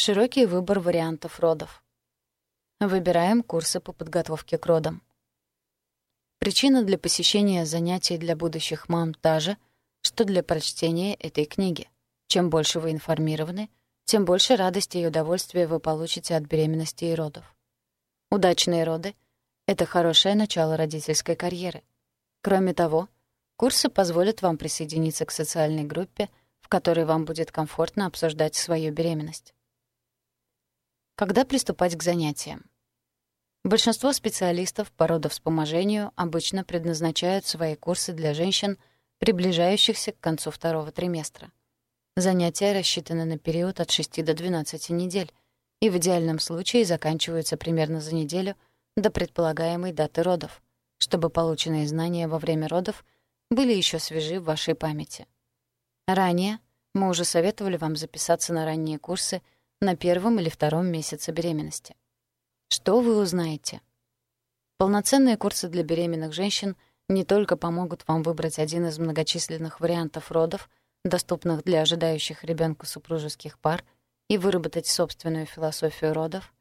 Широкий выбор вариантов родов. Выбираем курсы по подготовке к родам. Причина для посещения занятий для будущих мам та же, что для прочтения этой книги. Чем больше вы информированы, тем больше радости и удовольствия вы получите от беременности и родов. Удачные роды — это хорошее начало родительской карьеры. Кроме того, курсы позволят вам присоединиться к социальной группе, в которой вам будет комфортно обсуждать свою беременность. Когда приступать к занятиям? Большинство специалистов по родовспоможению обычно предназначают свои курсы для женщин, приближающихся к концу второго триместра. Занятия рассчитаны на период от 6 до 12 недель и в идеальном случае заканчиваются примерно за неделю до предполагаемой даты родов, чтобы полученные знания во время родов были еще свежи в вашей памяти. Ранее мы уже советовали вам записаться на ранние курсы — на первом или втором месяце беременности. Что вы узнаете? Полноценные курсы для беременных женщин не только помогут вам выбрать один из многочисленных вариантов родов, доступных для ожидающих ребенка супружеских пар, и выработать собственную философию родов,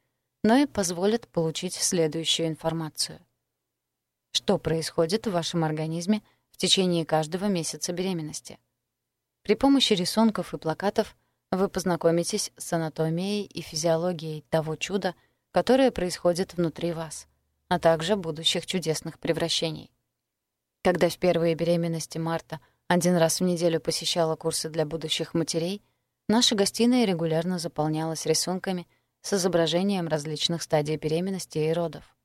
но и позволят получить следующую информацию. Что происходит в вашем организме в течение каждого месяца беременности? При помощи рисунков и плакатов – вы познакомитесь с анатомией и физиологией того чуда, которое происходит внутри вас, а также будущих чудесных превращений. Когда в первые беременности Марта один раз в неделю посещала курсы для будущих матерей, наша гостиная регулярно заполнялась рисунками с изображением различных стадий беременности и родов.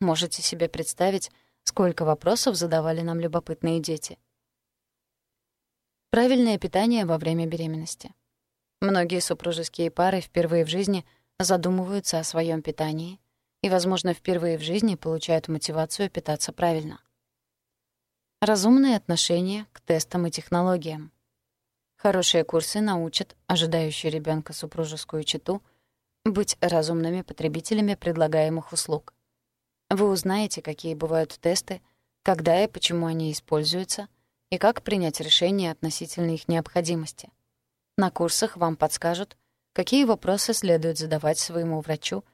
Можете себе представить, сколько вопросов задавали нам любопытные дети. Правильное питание во время беременности — Многие супружеские пары впервые в жизни задумываются о своем питании и, возможно, впервые в жизни получают мотивацию питаться правильно. Разумное отношение к тестам и технологиям. Хорошие курсы научат ожидающую ребенка супружескую чету быть разумными потребителями предлагаемых услуг. Вы узнаете, какие бывают тесты, когда и почему они используются, и как принять решение относительно их необходимости. На курсах вам подскажут, какие вопросы следует задавать своему врачу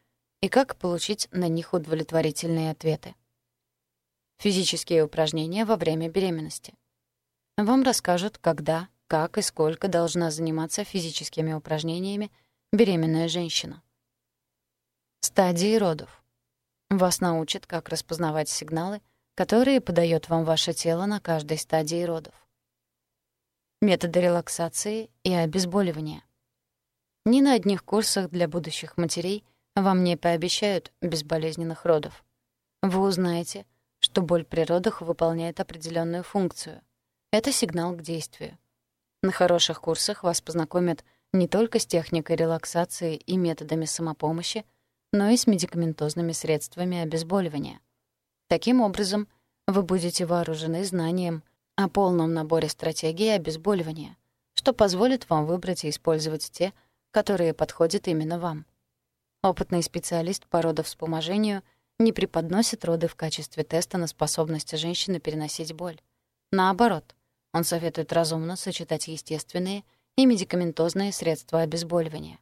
и как получить на них удовлетворительные ответы. Физические упражнения во время беременности. Вам расскажут, когда, как и сколько должна заниматься физическими упражнениями беременная женщина. Стадии родов. Вас научат, как распознавать сигналы, которые подает вам ваше тело на каждой стадии родов методы релаксации и обезболивания. Ни на одних курсах для будущих матерей вам не пообещают безболезненных родов. Вы узнаете, что боль при родах выполняет определенную функцию. Это сигнал к действию. На хороших курсах вас познакомят не только с техникой релаксации и методами самопомощи, но и с медикаментозными средствами обезболивания. Таким образом, вы будете вооружены знанием о полном наборе стратегий обезболивания, что позволит вам выбрать и использовать те, которые подходят именно вам. Опытный специалист по родовспоможению не преподносит роды в качестве теста на способность женщины переносить боль. Наоборот, он советует разумно сочетать естественные и медикаментозные средства обезболивания.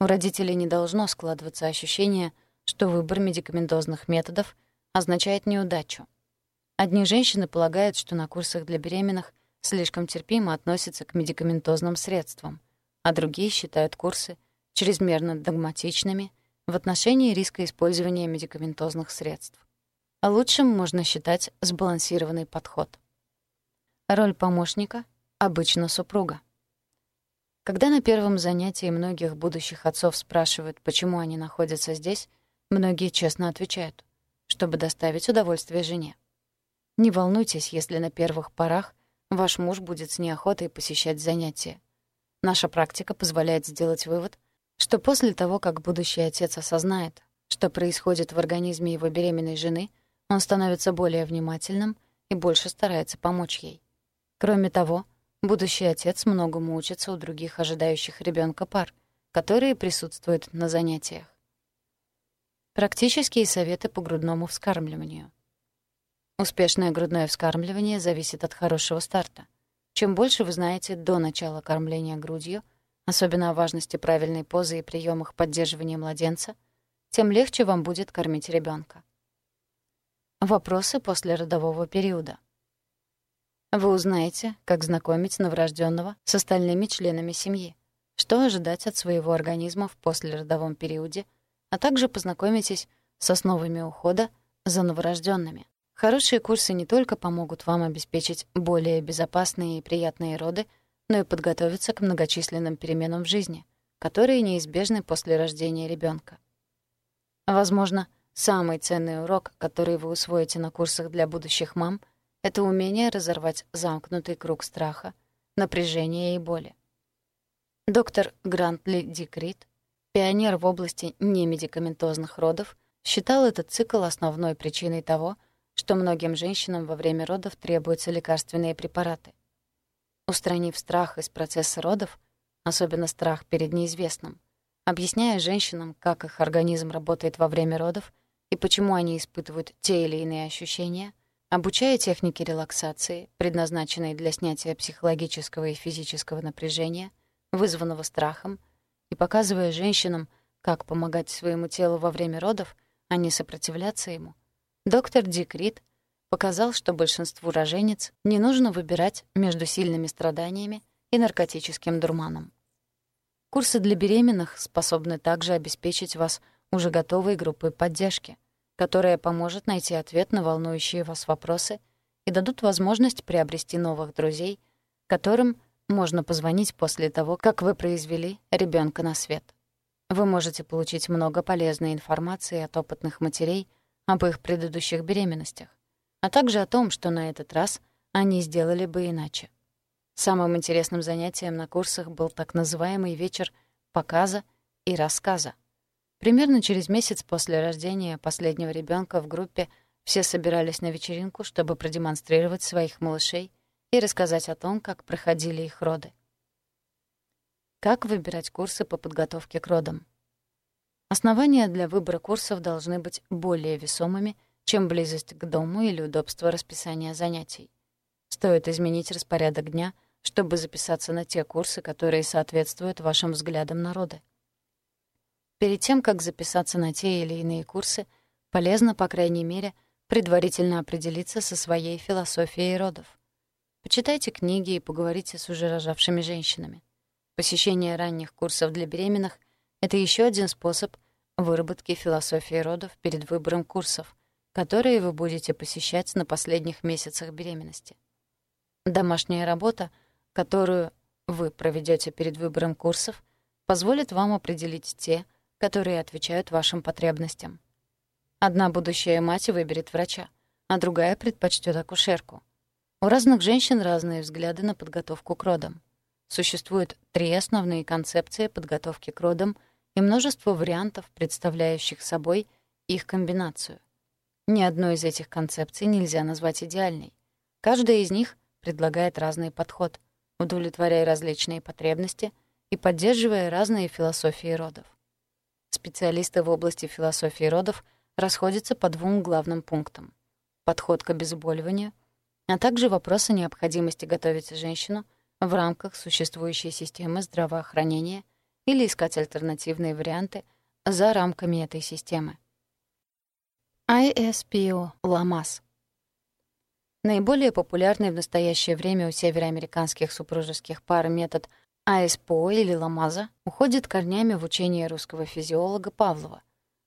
У родителей не должно складываться ощущение, что выбор медикаментозных методов означает неудачу. Одни женщины полагают, что на курсах для беременных слишком терпимо относятся к медикаментозным средствам, а другие считают курсы чрезмерно догматичными в отношении риска использования медикаментозных средств. А лучшим можно считать сбалансированный подход. Роль помощника — обычно супруга. Когда на первом занятии многих будущих отцов спрашивают, почему они находятся здесь, многие честно отвечают, чтобы доставить удовольствие жене. Не волнуйтесь, если на первых порах ваш муж будет с неохотой посещать занятия. Наша практика позволяет сделать вывод, что после того, как будущий отец осознает, что происходит в организме его беременной жены, он становится более внимательным и больше старается помочь ей. Кроме того, будущий отец многому учится у других ожидающих ребенка пар, которые присутствуют на занятиях. Практические советы по грудному вскармливанию. Успешное грудное вскармливание зависит от хорошего старта. Чем больше вы знаете до начала кормления грудью, особенно о важности правильной позы и приемах поддерживания младенца, тем легче вам будет кормить ребенка. Вопросы после родового периода. Вы узнаете, как знакомить новорожденного с остальными членами семьи, что ожидать от своего организма в послеродовом периоде, а также познакомитесь с основами ухода за новорожденными. Хорошие курсы не только помогут вам обеспечить более безопасные и приятные роды, но и подготовиться к многочисленным переменам в жизни, которые неизбежны после рождения ребенка. Возможно, самый ценный урок, который вы усвоите на курсах для будущих мам, это умение разорвать замкнутый круг страха, напряжения и боли. Доктор Грантли Дикрит, пионер в области немедикаментозных родов, считал этот цикл основной причиной того, что многим женщинам во время родов требуются лекарственные препараты. Устранив страх из процесса родов, особенно страх перед неизвестным, объясняя женщинам, как их организм работает во время родов и почему они испытывают те или иные ощущения, обучая технике релаксации, предназначенной для снятия психологического и физического напряжения, вызванного страхом, и показывая женщинам, как помогать своему телу во время родов, а не сопротивляться ему, доктор Дик Рид — показал, что большинству роженец не нужно выбирать между сильными страданиями и наркотическим дурманом. Курсы для беременных способны также обеспечить вас уже готовой группой поддержки, которая поможет найти ответ на волнующие вас вопросы и дадут возможность приобрести новых друзей, которым можно позвонить после того, как вы произвели ребенка на свет. Вы можете получить много полезной информации от опытных матерей об их предыдущих беременностях, а также о том, что на этот раз они сделали бы иначе. Самым интересным занятием на курсах был так называемый вечер показа и рассказа. Примерно через месяц после рождения последнего ребенка в группе все собирались на вечеринку, чтобы продемонстрировать своих малышей и рассказать о том, как проходили их роды. Как выбирать курсы по подготовке к родам? Основания для выбора курсов должны быть более весомыми — чем близость к дому или удобство расписания занятий. Стоит изменить распорядок дня, чтобы записаться на те курсы, которые соответствуют вашим взглядам на роды. Перед тем, как записаться на те или иные курсы, полезно, по крайней мере, предварительно определиться со своей философией родов. Почитайте книги и поговорите с уже рожавшими женщинами. Посещение ранних курсов для беременных — это еще один способ выработки философии родов перед выбором курсов — которые вы будете посещать на последних месяцах беременности. Домашняя работа, которую вы проведете перед выбором курсов, позволит вам определить те, которые отвечают вашим потребностям. Одна будущая мать выберет врача, а другая предпочтет акушерку. У разных женщин разные взгляды на подготовку к родам. Существуют три основные концепции подготовки к родам и множество вариантов, представляющих собой их комбинацию. Ни одной из этих концепций нельзя назвать идеальной. Каждая из них предлагает разный подход, удовлетворяя различные потребности и поддерживая разные философии родов. Специалисты в области философии родов расходятся по двум главным пунктам. Подход к обезболиванию, а также вопрос о необходимости готовить женщину в рамках существующей системы здравоохранения или искать альтернативные варианты за рамками этой системы. ISPO «Ламас». Наиболее популярный в настоящее время у североамериканских супружеских пар метод АСПО или ламаза уходит корнями в учение русского физиолога Павлова,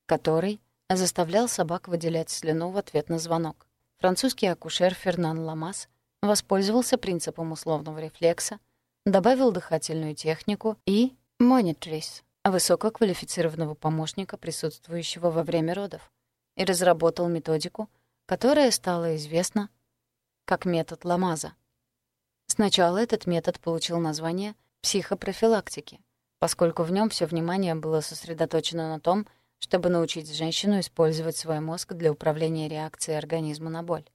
который заставлял собак выделять слюну в ответ на звонок. Французский акушер Фернан Ламаз воспользовался принципом условного рефлекса, добавил дыхательную технику и монитрис — высококвалифицированного помощника, присутствующего во время родов и разработал методику, которая стала известна как метод Ламаза. Сначала этот метод получил название психопрофилактики, поскольку в нем все внимание было сосредоточено на том, чтобы научить женщину использовать свой мозг для управления реакцией организма на боль.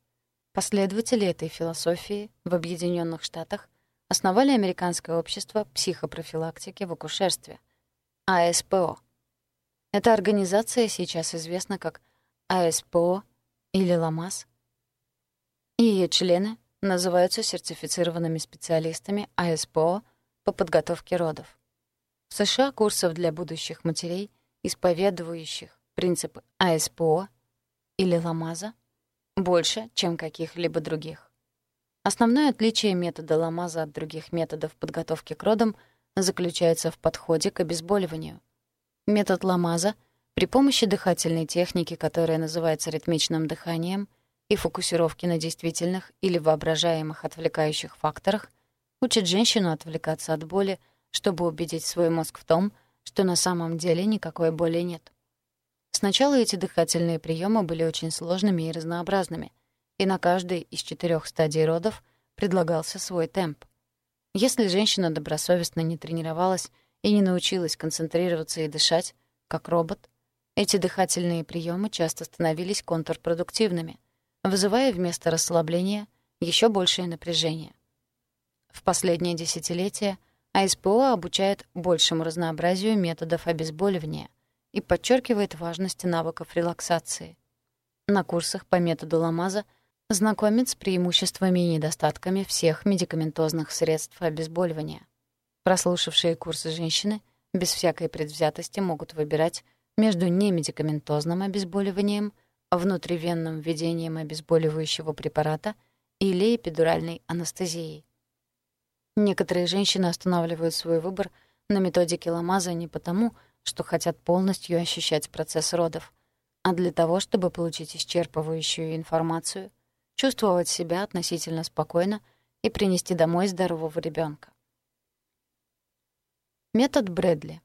Последователи этой философии в Объединенных Штатах основали Американское общество психопрофилактики в акушерстве, АСПО. Эта организация сейчас известна как АСПО или ЛАМАС. Ее члены называются сертифицированными специалистами АСПО по подготовке родов. В США курсов для будущих матерей, исповедующих принцип АСПО или Ламаза, больше, чем каких-либо других. Основное отличие метода Ламаза от других методов подготовки к родам заключается в подходе к обезболиванию. Метод Ламаза при помощи дыхательной техники, которая называется ритмичным дыханием, и фокусировки на действительных или воображаемых отвлекающих факторах, учит женщину отвлекаться от боли, чтобы убедить свой мозг в том, что на самом деле никакой боли нет. Сначала эти дыхательные приемы были очень сложными и разнообразными, и на каждой из четырех стадий родов предлагался свой темп. Если женщина добросовестно не тренировалась и не научилась концентрироваться и дышать, как робот, эти дыхательные приемы часто становились контрпродуктивными, вызывая вместо расслабления еще большее напряжение. В последнее десятилетие АСПО обучает большему разнообразию методов обезболивания и подчеркивает важность навыков релаксации. На курсах по методу Ламаза знакомит с преимуществами и недостатками всех медикаментозных средств обезболивания. Прослушавшие курсы женщины без всякой предвзятости могут выбирать между немедикаментозным обезболиванием, внутривенным введением обезболивающего препарата или эпидуральной анестезией. Некоторые женщины останавливают свой выбор на методике Ламаза не потому, что хотят полностью ощущать процесс родов, а для того, чтобы получить исчерпывающую информацию, чувствовать себя относительно спокойно и принести домой здорового ребенка. Метод Брэдли.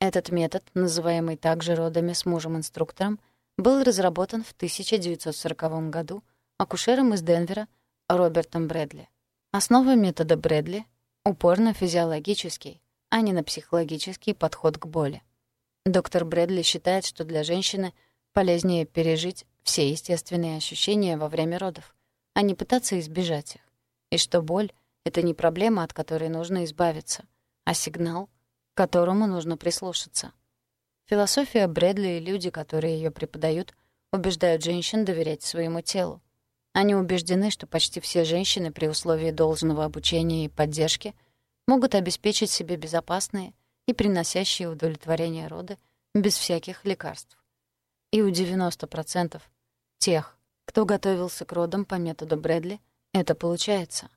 Этот метод, называемый также родами с мужем-инструктором, был разработан в 1940 году акушером из Денвера Робертом Брэдли. Основа метода Брэдли — упор на физиологический, а не на психологический подход к боли. Доктор Брэдли считает, что для женщины полезнее пережить все естественные ощущения во время родов, а не пытаться избежать их, и что боль — это не проблема, от которой нужно избавиться, а сигнал, к которому нужно прислушаться. Философия Брэдли и люди, которые ее преподают, убеждают женщин доверять своему телу. Они убеждены, что почти все женщины при условии должного обучения и поддержки могут обеспечить себе безопасные и приносящие удовлетворение роды без всяких лекарств. И у 90% тех, кто готовился к родам по методу Брэдли, это получается.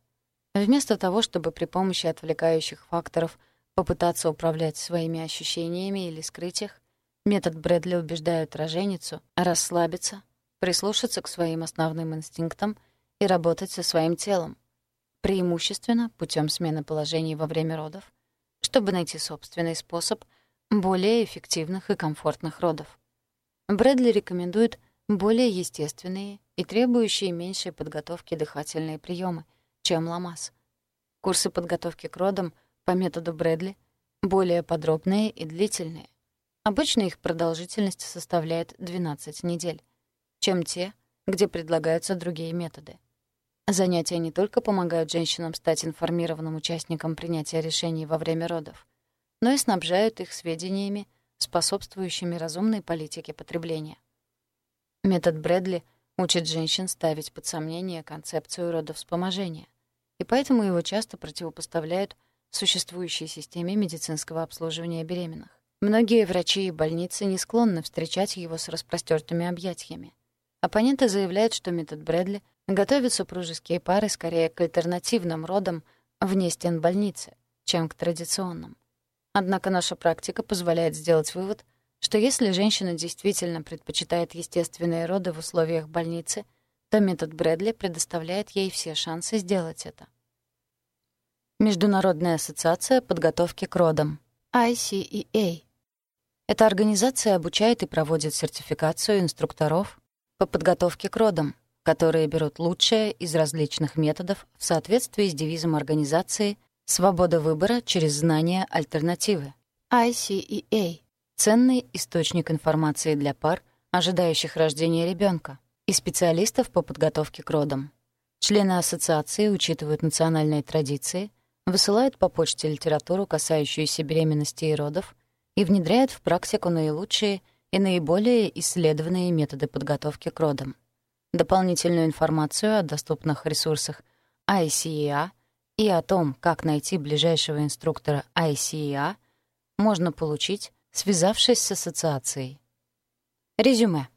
Вместо того, чтобы при помощи отвлекающих факторов попытаться управлять своими ощущениями или скрыть их, метод Брэдли убеждает роженицу расслабиться, прислушаться к своим основным инстинктам и работать со своим телом, преимущественно путем смены положений во время родов, чтобы найти собственный способ более эффективных и комфортных родов. Брэдли рекомендует более естественные и требующие меньшей подготовки дыхательные приемы, чем ламаз. Курсы подготовки к родам по методу Брэдли более подробные и длительные. Обычно их продолжительность составляет 12 недель чем те, где предлагаются другие методы. Занятия не только помогают женщинам стать информированным участником принятия решений во время родов, но и снабжают их сведениями, способствующими разумной политике потребления. Метод Брэдли учит женщин ставить под сомнение концепцию родовспоможения, и поэтому его часто противопоставляют существующей системе медицинского обслуживания беременных. Многие врачи и больницы не склонны встречать его с распростертыми объятиями. Оппоненты заявляют, что метод Брэдли готовит супружеские пары скорее к альтернативным родам вне стен больницы, чем к традиционным. Однако наша практика позволяет сделать вывод, что если женщина действительно предпочитает естественные роды в условиях больницы, то метод Брэдли предоставляет ей все шансы сделать это. Международная ассоциация подготовки к родам, ICEA. Эта организация обучает и проводит сертификацию инструкторов, по подготовке к родам, которые берут лучшее из различных методов в соответствии с девизом организации «Свобода выбора через знание альтернативы» ICEA — ценный источник информации для пар, ожидающих рождения ребенка, и специалистов по подготовке к родам. Члены ассоциации учитывают национальные традиции, высылают по почте литературу, касающуюся беременности и родов, и внедряют в практику наилучшие — и наиболее исследованные методы подготовки к родам. Дополнительную информацию о доступных ресурсах ICEA и о том, как найти ближайшего инструктора ICEA, можно получить, связавшись с ассоциацией. Резюме.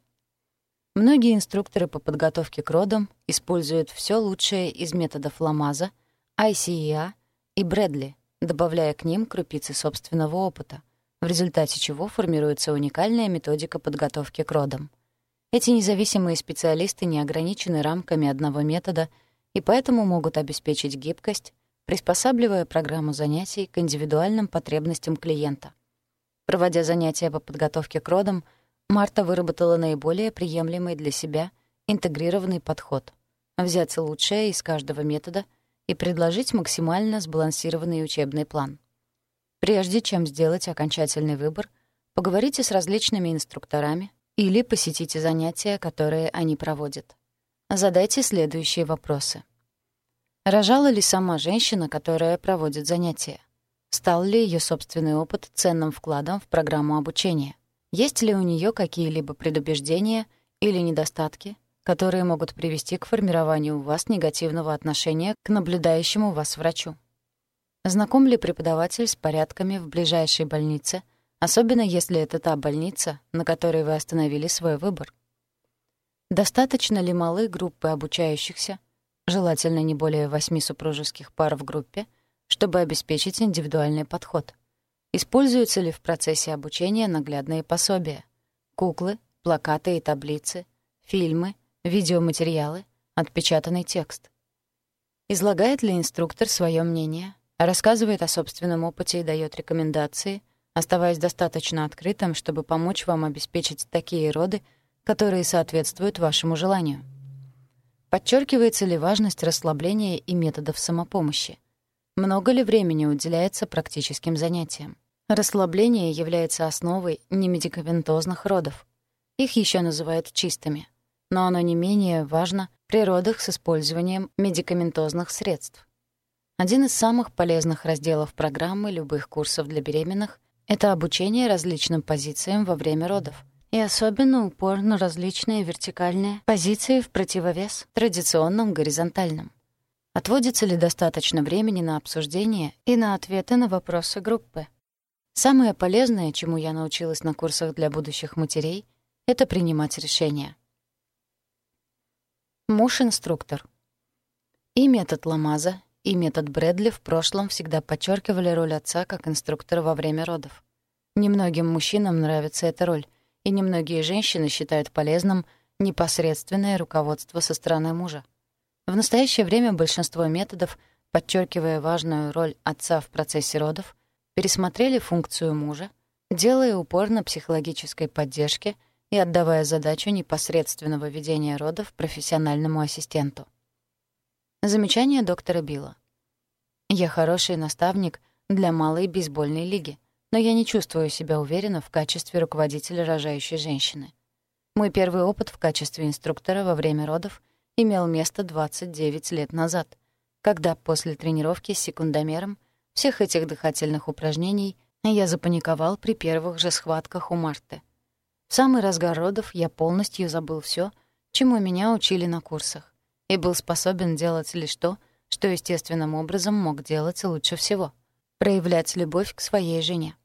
Многие инструкторы по подготовке к родам используют все лучшее из методов Ламаза, ICEA и Брэдли, добавляя к ним крупицы собственного опыта, в результате чего формируется уникальная методика подготовки к родам. Эти независимые специалисты не ограничены рамками одного метода и поэтому могут обеспечить гибкость, приспосабливая программу занятий к индивидуальным потребностям клиента. Проводя занятия по подготовке к родам — Марта выработала наиболее приемлемый для себя интегрированный подход — взять лучшее из каждого метода и предложить максимально сбалансированный учебный план. Прежде чем сделать окончательный выбор, поговорите с различными инструкторами или посетите занятия, которые они проводят. Задайте следующие вопросы. Рожала ли сама женщина, которая проводит занятия? Стал ли ее собственный опыт ценным вкладом в программу обучения? Есть ли у нее какие-либо предубеждения или недостатки, которые могут привести к формированию у вас негативного отношения к наблюдающему вас врачу? Знаком ли преподаватель с порядками в ближайшей больнице, особенно если это та больница, на которой вы остановили свой выбор? Достаточно ли малы группы обучающихся, желательно не более восьми супружеских пар в группе, чтобы обеспечить индивидуальный подход? Используются ли в процессе обучения наглядные пособия? Куклы, плакаты и таблицы, фильмы, видеоматериалы, отпечатанный текст. Излагает ли инструктор свое мнение, рассказывает о собственном опыте и дает рекомендации, оставаясь достаточно открытым, чтобы помочь вам обеспечить такие роды, которые соответствуют вашему желанию? Подчеркивается ли важность расслабления и методов самопомощи? Много ли времени уделяется практическим занятиям? Расслабление является основой немедикаментозных родов. Их еще называют чистыми. Но оно не менее важно при родах с использованием медикаментозных средств. Один из самых полезных разделов программы любых курсов для беременных — это обучение различным позициям во время родов. И особенно упор на различные вертикальные позиции в противовес традиционным горизонтальным. Отводится ли достаточно времени на обсуждение и на ответы на вопросы группы? Самое полезное, чему я научилась на курсах для будущих матерей, это принимать решения. Муж-инструктор. И метод Ламаза, и метод Брэдли в прошлом всегда подчеркивали роль отца как инструктора во время родов. Немногим мужчинам нравится эта роль, и немногие женщины считают полезным непосредственное руководство со стороны мужа. В настоящее время большинство методов, подчеркивая важную роль отца в процессе родов, пересмотрели функцию мужа, делая упор на психологической поддержке и отдавая задачу непосредственного ведения родов профессиональному ассистенту. Замечание доктора Билла. «Я хороший наставник для малой бейсбольной лиги, но я не чувствую себя уверенно в качестве руководителя рожающей женщины. Мой первый опыт в качестве инструктора во время родов имел место 29 лет назад, когда после тренировки с секундомером всех этих дыхательных упражнений я запаниковал при первых же схватках у Марты. В самый разгар родов я полностью забыл все, чему меня учили на курсах, и был способен делать лишь то, что естественным образом мог делать лучше всего — проявлять любовь к своей жене.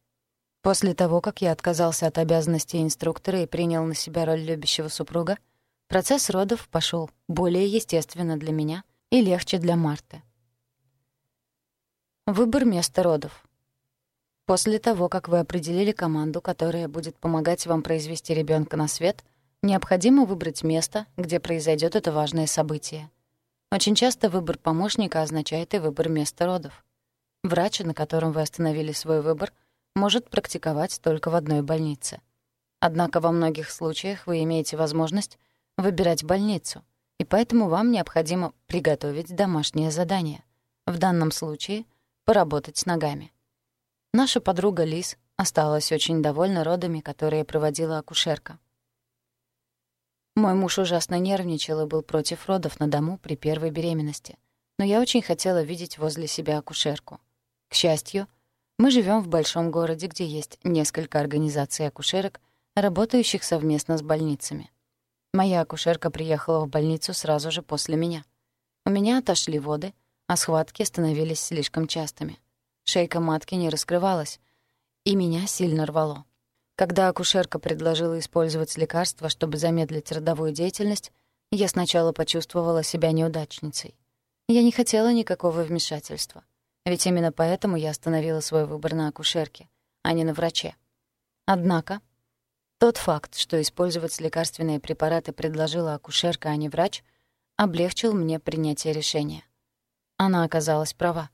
После того, как я отказался от обязанностей инструктора и принял на себя роль любящего супруга — Процесс родов пошел более естественно для меня и легче для Марты. Выбор места родов. После того, как вы определили команду, которая будет помогать вам произвести ребенка на свет, необходимо выбрать место, где произойдет это важное событие. Очень часто выбор помощника означает и выбор места родов. Врач, на котором вы остановили свой выбор, может практиковать только в одной больнице. Однако во многих случаях вы имеете возможность выбирать больницу, и поэтому вам необходимо приготовить домашнее задание. В данном случае — поработать с ногами. Наша подруга Лиз осталась очень довольна родами, которые проводила акушерка. Мой муж ужасно нервничал и был против родов на дому при первой беременности, но я очень хотела видеть возле себя акушерку. К счастью, мы живем в большом городе, где есть несколько организаций акушерок, работающих совместно с больницами. Моя акушерка приехала в больницу сразу же после меня. У меня отошли воды, а схватки становились слишком частыми. Шейка матки не раскрывалась, и меня сильно рвало. Когда акушерка предложила использовать лекарства, чтобы замедлить родовую деятельность, я сначала почувствовала себя неудачницей. Я не хотела никакого вмешательства. Ведь именно поэтому я остановила свой выбор на акушерке, а не на враче. Однако, тот факт, что использовать лекарственные препараты предложила акушерка, а не врач, облегчил мне принятие решения. Она оказалась права.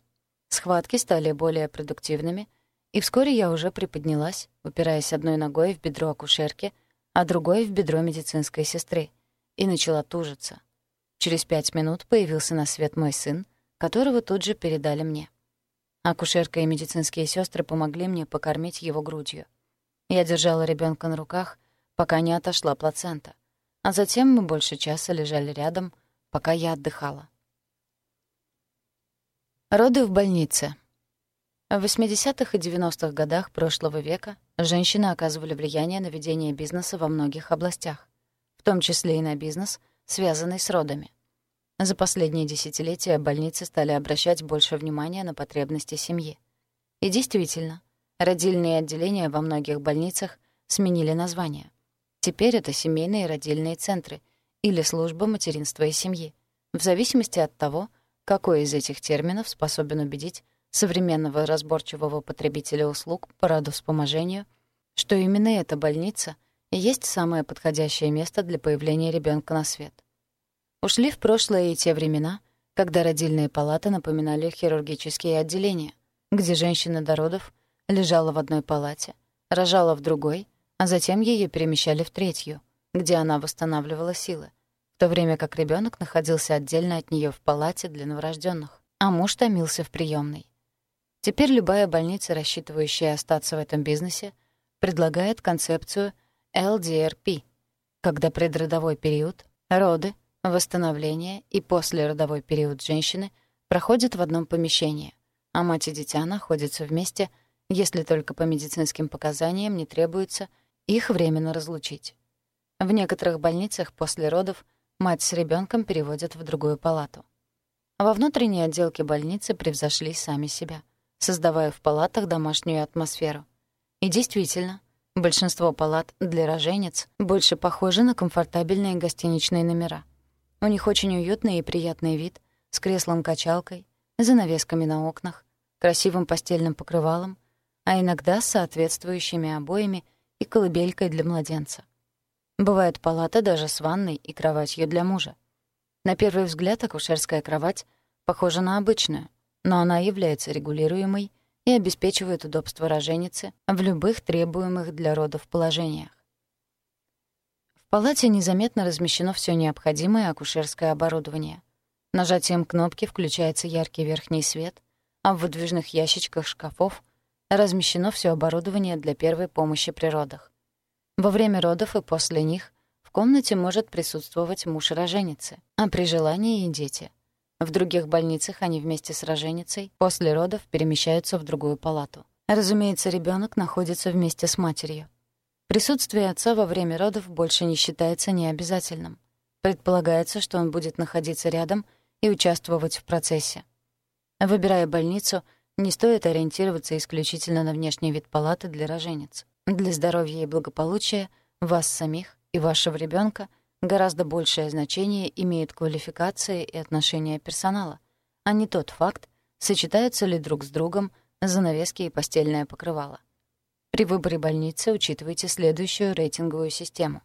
Схватки стали более продуктивными, и вскоре я уже приподнялась, упираясь одной ногой в бедро акушерки, а другой — в бедро медицинской сестры, и начала тужиться. Через пять минут появился на свет мой сын, которого тут же передали мне. Акушерка и медицинские сестры помогли мне покормить его грудью. Я держала ребенка на руках, пока не отошла плацента, а затем мы больше часа лежали рядом, пока я отдыхала. Роды в больнице. В 80-х и 90-х годах прошлого века женщины оказывали влияние на ведение бизнеса во многих областях, в том числе и на бизнес, связанный с родами. За последние десятилетия больницы стали обращать больше внимания на потребности семьи. И действительно, родильные отделения во многих больницах сменили название. Теперь это семейные родильные центры или служба материнства и семьи, в зависимости от того, какой из этих терминов способен убедить современного разборчивого потребителя услуг по родовспоможению, что именно эта больница и есть самое подходящее место для появления ребенка на свет. Ушли в прошлое и те времена, когда родильные палаты напоминали хирургические отделения, где женщина до родов лежала в одной палате, рожала в другой, а затем ее перемещали в третью, где она восстанавливала силы, в то время как ребенок находился отдельно от нее в палате для новорожденных, а муж томился в приемной. Теперь любая больница, рассчитывающая остаться в этом бизнесе, предлагает концепцию LDRP, когда предродовой период, роды, восстановление и послеродовой период женщины проходят в одном помещении, а мать и дитя находятся вместе, если только по медицинским показаниям не требуется их временно разлучить. В некоторых больницах после родов – Мать с ребенком переводят в другую палату. Во внутренней отделке больницы превзошли сами себя, создавая в палатах домашнюю атмосферу. И действительно, большинство палат для роженец больше похожи на комфортабельные гостиничные номера. У них очень уютный и приятный вид, с креслом-качалкой, занавесками на окнах, красивым постельным покрывалом, а иногда с соответствующими обоями и колыбелькой для младенца. Бывает палата даже с ванной и кроватью для мужа. На первый взгляд акушерская кровать похожа на обычную, но она является регулируемой и обеспечивает удобство роженицы в любых требуемых для родов положениях. Палате незаметно размещено все необходимое акушерское оборудование. Нажатием кнопки включается яркий верхний свет, а в выдвижных ящичках шкафов размещено все оборудование для первой помощи при родах. Во время родов и после них в комнате может присутствовать муж роженицы, а при желании и дети. В других больницах они вместе с роженицей после родов перемещаются в другую палату. Разумеется, ребенок находится вместе с матерью. Присутствие отца во время родов больше не считается необязательным. Предполагается, что он будет находиться рядом и участвовать в процессе. Выбирая больницу, не стоит ориентироваться исключительно на внешний вид палаты для рожениц. Для здоровья и благополучия вас самих и вашего ребенка гораздо большее значение имеют квалификация и отношения персонала, а не тот факт, сочетаются ли друг с другом занавески и постельное покрывало. При выборе больницы учитывайте следующую рейтинговую систему.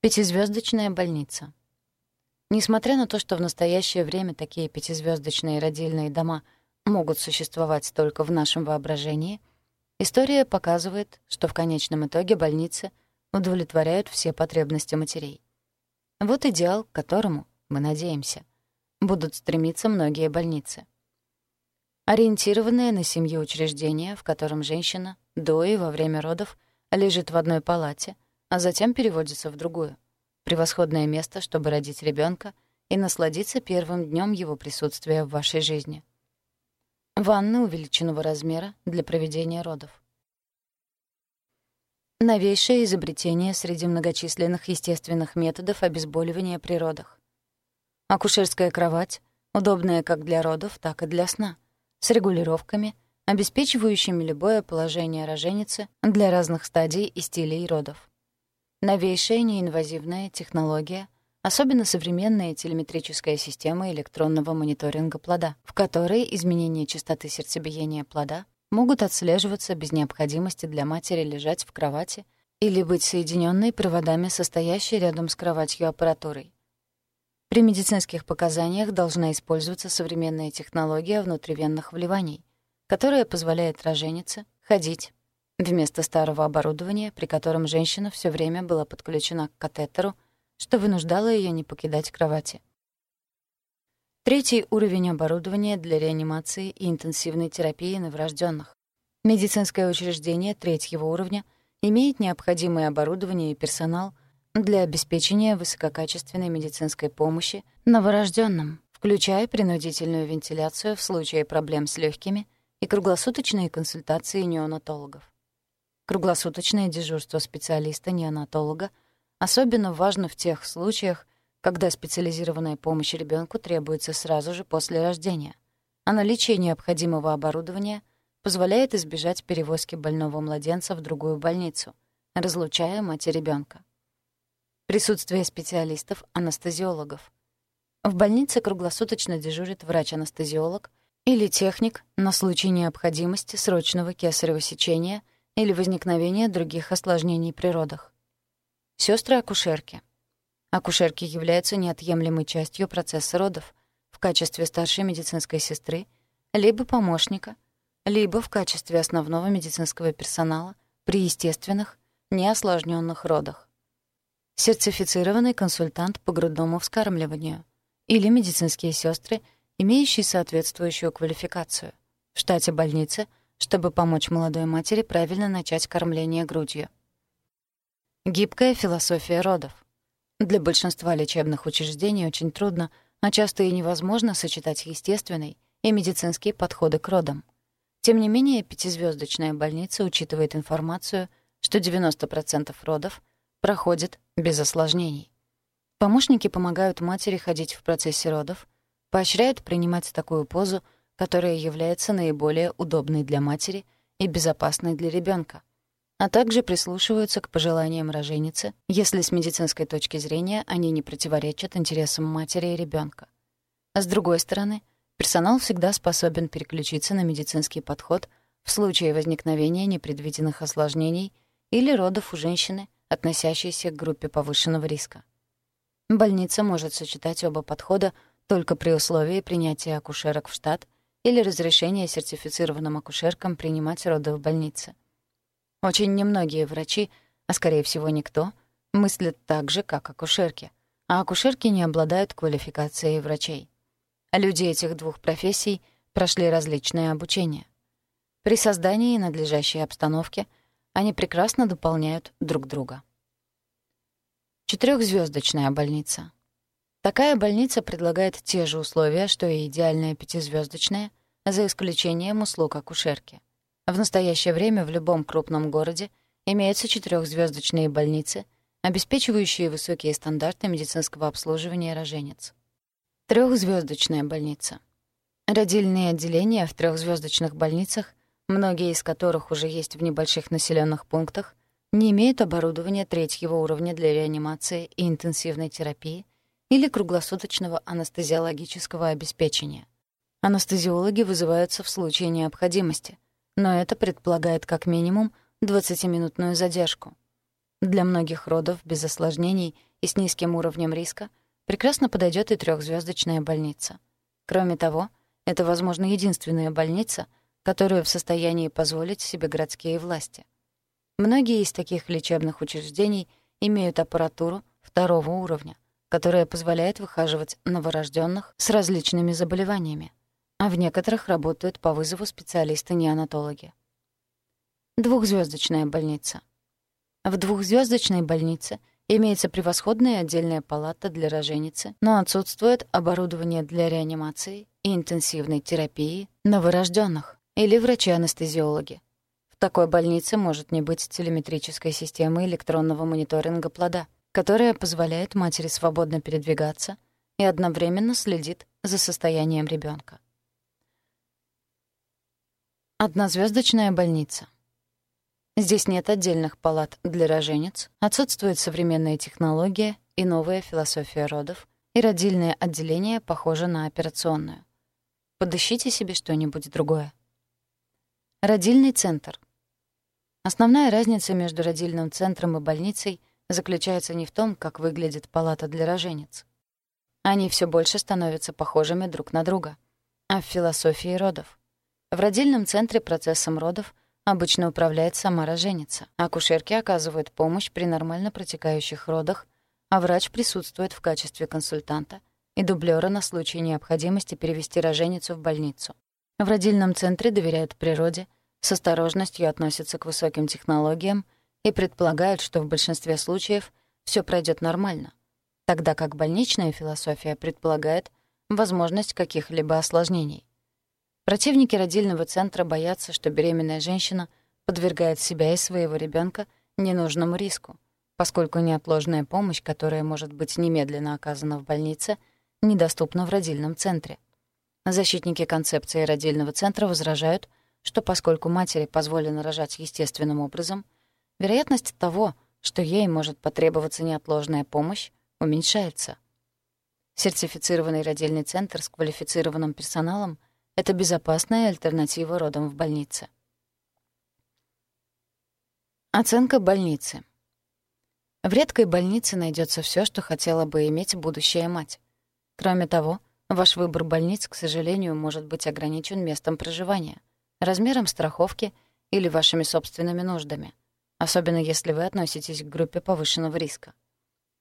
Пятизвездочная больница. Несмотря на то, что в настоящее время такие пятизвездочные родильные дома могут существовать только в нашем воображении — История показывает, что в конечном итоге больницы удовлетворяют все потребности матерей. Вот идеал, к которому, мы надеемся, будут стремиться многие больницы. Ориентированное на семью учреждение, в котором женщина до и во время родов лежит в одной палате, а затем переводится в другую. Превосходное место, чтобы родить ребенка и насладиться первым днем его присутствия в вашей жизни — Ванна увеличенного размера для проведения родов. Новейшее изобретение среди многочисленных естественных методов обезболивания при родах. Акушерская кровать, удобная как для родов, так и для сна, с регулировками, обеспечивающими любое положение роженицы для разных стадий и стилей родов. Новейшая неинвазивная технология, особенно современная телеметрическая система электронного мониторинга плода, в которой изменения частоты сердцебиения плода могут отслеживаться без необходимости для матери лежать в кровати или быть соединенной проводами, состоящей рядом с кроватью аппаратурой. При медицинских показаниях должна использоваться современная технология внутривенных вливаний, которая позволяет роженице ходить, вместо старого оборудования, при котором женщина все время была подключена к катетеру, что вынуждало ее не покидать кровати. Третий уровень оборудования для реанимации и интенсивной терапии новорожденных. Медицинское учреждение третьего уровня имеет необходимое оборудование и персонал для обеспечения высококачественной медицинской помощи новорожденным, включая принудительную вентиляцию в случае проблем с легкими и круглосуточные консультации неонатологов. Круглосуточное дежурство специалиста-неонатолога особенно важно в тех случаях, когда специализированная помощь ребенку требуется сразу же после рождения, а наличие необходимого оборудования позволяет избежать перевозки больного младенца в другую больницу, разлучая мать и ребенка. Присутствие специалистов-анестезиологов. В больнице круглосуточно дежурит врач-анестезиолог или техник на случай необходимости срочного кесарево сечения или возникновения других осложнений при родах. Сёстры-акушерки. Акушерки являются неотъемлемой частью процесса родов в качестве старшей медицинской сестры, либо помощника, либо в качестве основного медицинского персонала при естественных, неосложненных родах. Сертифицированный консультант по грудному вскармливанию или медицинские сестры, имеющие соответствующую квалификацию в штате больницы, чтобы помочь молодой матери правильно начать кормление грудью. Гибкая философия родов. Для большинства лечебных учреждений очень трудно, а часто и невозможно сочетать естественный и медицинские подходы к родам. Тем не менее, пятизвездочная больница учитывает информацию, что 90% родов проходят без осложнений. Помощники помогают матери ходить в процессе родов, поощряют принимать такую позу, которая является наиболее удобной для матери и безопасной для ребенка а также прислушиваются к пожеланиям роженицы, если с медицинской точки зрения они не противоречат интересам матери и ребенка. А с другой стороны, персонал всегда способен переключиться на медицинский подход в случае возникновения непредвиденных осложнений или родов у женщины, относящейся к группе повышенного риска. Больница может сочетать оба подхода только при условии принятия акушерок в штат или разрешения сертифицированным акушеркам принимать роды в больнице. Очень немногие врачи, а скорее всего никто, мыслят так же, как акушерки, а акушерки не обладают квалификацией врачей. Люди этих двух профессий прошли различное обучение. При создании надлежащей обстановки они прекрасно дополняют друг друга. Четырехзвездочная больница. Такая больница предлагает те же условия, что и идеальная пятизвездочная, за исключением услуг акушерки — в настоящее время в любом крупном городе имеются четырехзвездочные больницы, обеспечивающие высокие стандарты медицинского обслуживания роженец. Трехзвездочная больница. Родильные отделения в трехзвездочных больницах, многие из которых уже есть в небольших населенных пунктах, не имеют оборудования третьего уровня для реанимации и интенсивной терапии или круглосуточного анестезиологического обеспечения. Анестезиологи вызываются в случае необходимости, но это предполагает как минимум 20-минутную задержку. Для многих родов без осложнений и с низким уровнем риска прекрасно подойдет и трехзвездочная больница. Кроме того, это, возможно, единственная больница, которую в состоянии позволить себе городские власти. Многие из таких лечебных учреждений имеют аппаратуру второго уровня, которая позволяет выхаживать новорожденных с различными заболеваниями, а в некоторых работают по вызову специалисты-неонатологи. Двухзвездочная больница. В двухзвездочной больнице имеется превосходная отдельная палата для роженицы, но отсутствует оборудование для реанимации и интенсивной терапии новорожденных или врачи-анестезиологи. В такой больнице может не быть телеметрической системы электронного мониторинга плода, которая позволяет матери свободно передвигаться и одновременно следит за состоянием ребенка. Однозвездочная больница. Здесь нет отдельных палат для роженец, отсутствует современная технология и новая философия родов, и родильное отделение похоже на операционную. Подыщите себе что-нибудь другое. Родильный центр. Основная разница между родильным центром и больницей заключается не в том, как выглядит палата для роженец. Они все больше становятся похожими друг на друга, а в философии родов — в родильном центре процессом родов обычно управляет сама роженица. Акушерки оказывают помощь при нормально протекающих родах, а врач присутствует в качестве консультанта и дублера на случай необходимости перевести роженицу в больницу. В родильном центре доверяют природе, с осторожностью относятся к высоким технологиям и предполагают, что в большинстве случаев все пройдет нормально, тогда как больничная философия предполагает возможность каких-либо осложнений. Противники родильного центра боятся, что беременная женщина подвергает себя и своего ребенка ненужному риску, поскольку неотложная помощь, которая может быть немедленно оказана в больнице, недоступна в родильном центре. Защитники концепции родильного центра возражают, что поскольку матери позволено рожать естественным образом, вероятность того, что ей может потребоваться неотложная помощь, уменьшается. Сертифицированный родильный центр с квалифицированным персоналом — это безопасная альтернатива родам в больнице. Оценка больницы. В редкой больнице найдется все, что хотела бы иметь будущая мать. Кроме того, ваш выбор больниц, к сожалению, может быть ограничен местом проживания, размером страховки или вашими собственными нуждами, особенно если вы относитесь к группе повышенного риска.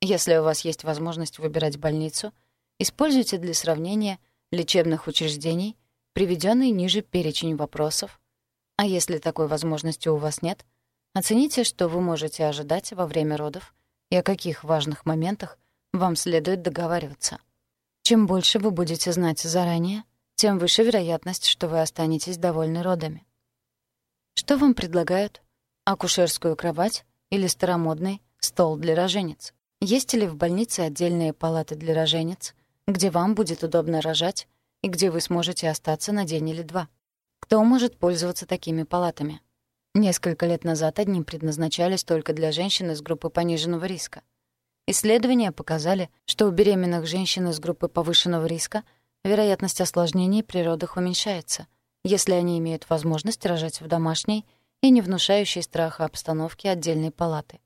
Если у вас есть возможность выбирать больницу, используйте для сравнения лечебных учреждений приведенный ниже перечень вопросов, а если такой возможности у вас нет, оцените, что вы можете ожидать во время родов и о каких важных моментах вам следует договариваться. Чем больше вы будете знать заранее, тем выше вероятность, что вы останетесь довольны родами. Что вам предлагают? Акушерскую кровать или старомодный стол для роженец? Есть ли в больнице отдельные палаты для роженец, где вам будет удобно рожать и где вы сможете остаться на день или два. Кто может пользоваться такими палатами? Несколько лет назад одни предназначались только для женщин из группы пониженного риска. Исследования показали, что у беременных женщин из группы повышенного риска вероятность осложнений при родах уменьшается, если они имеют возможность рожать в домашней и не внушающей страха обстановке отдельной палаты.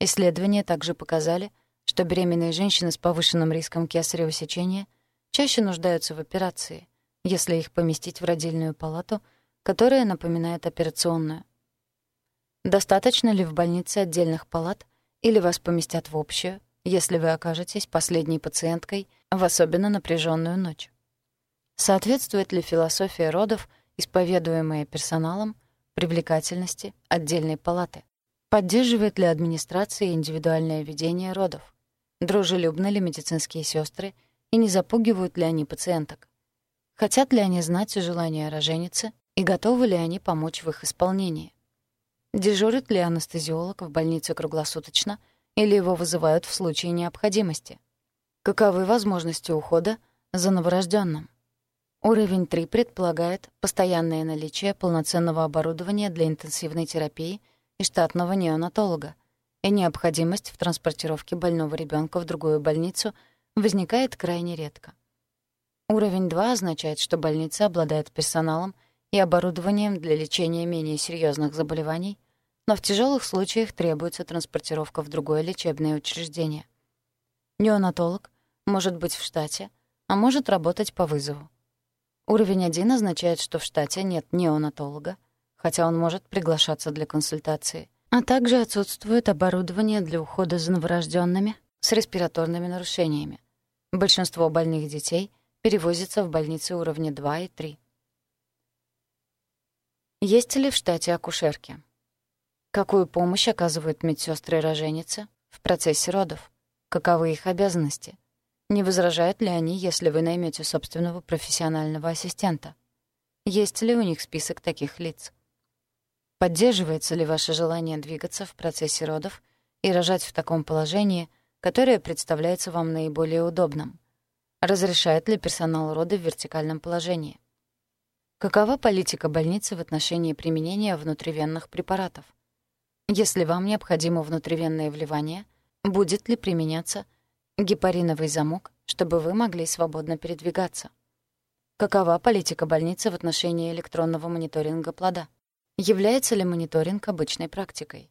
Исследования также показали, что беременные женщины с повышенным риском кесарево сечения — чаще нуждаются в операции, если их поместить в родильную палату, которая напоминает операционную. Достаточно ли в больнице отдельных палат или вас поместят в общую, если вы окажетесь последней пациенткой в особенно напряженную ночь? Соответствует ли философия родов, исповедуемая персоналом, привлекательности отдельной палаты? Поддерживает ли администрация индивидуальное ведение родов? Дружелюбны ли медицинские сестры и не запугивают ли они пациенток. Хотят ли они знать желания роженицы и готовы ли они помочь в их исполнении. Дежурит ли анестезиолог в больнице круглосуточно или его вызывают в случае необходимости. Каковы возможности ухода за новорожденным? Уровень 3 предполагает постоянное наличие полноценного оборудования для интенсивной терапии и штатного неонатолога и необходимость в транспортировке больного ребенка в другую больницу – возникает крайне редко. Уровень 2 означает, что больница обладает персоналом и оборудованием для лечения менее серьезных заболеваний, но в тяжелых случаях требуется транспортировка в другое лечебное учреждение. Неонатолог может быть в штате, а может работать по вызову. Уровень 1 означает, что в штате нет неонатолога, хотя он может приглашаться для консультации, а также отсутствует оборудование для ухода за новорожденными с респираторными нарушениями. Большинство больных детей перевозится в больницы уровня 2 и 3. Есть ли в штате акушерки? Какую помощь оказывают медсестры-роженицы в процессе родов? Каковы их обязанности? Не возражают ли они, если вы наймете собственного профессионального ассистента? Есть ли у них список таких лиц? Поддерживается ли ваше желание двигаться в процессе родов и рожать в таком положении — которое представляется вам наиболее удобным. Разрешает ли персонал роды в вертикальном положении? Какова политика больницы в отношении применения внутривенных препаратов? Если вам необходимо внутривенное вливание, будет ли применяться гепариновый замок, чтобы вы могли свободно передвигаться? Какова политика больницы в отношении электронного мониторинга плода? Является ли мониторинг обычной практикой?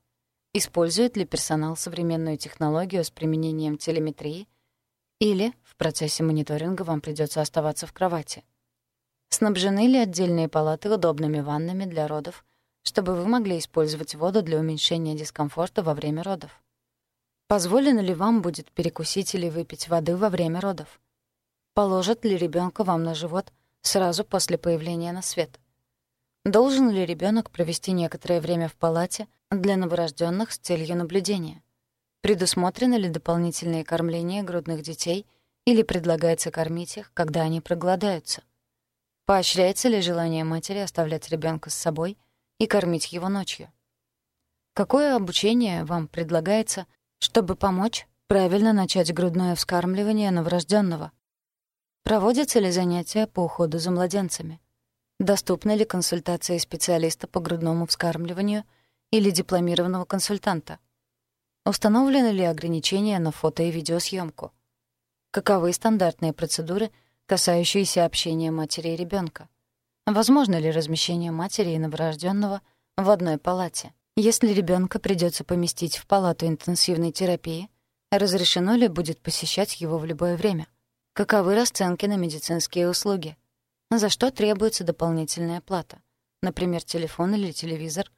Использует ли персонал современную технологию с применением телеметрии или в процессе мониторинга вам придется оставаться в кровати? Снабжены ли отдельные палаты удобными ваннами для родов, чтобы вы могли использовать воду для уменьшения дискомфорта во время родов? Позволено ли вам будет перекусить или выпить воды во время родов? Положат ли ребенка вам на живот сразу после появления на свет? Должен ли ребенок провести некоторое время в палате для новорожденных с целью наблюдения? Предусмотрено ли дополнительное кормление грудных детей или предлагается кормить их, когда они проголодаются? Поощряется ли желание матери оставлять ребенка с собой и кормить его ночью? Какое обучение вам предлагается, чтобы помочь правильно начать грудное вскармливание новорожденного? Проводятся ли занятия по уходу за младенцами? Доступны ли консультации специалиста по грудному вскармливанию или дипломированного консультанта? Установлены ли ограничения на фото- и видеосъемку? Каковы стандартные процедуры — касающиеся общения матери и ребенка. Возможно ли размещение матери и новорожденного в одной палате? Если ребенка придется поместить в палату интенсивной терапии, разрешено ли будет посещать его в любое время? Каковы расценки на медицинские услуги? За что требуется дополнительная плата? Например, телефон или телевизор?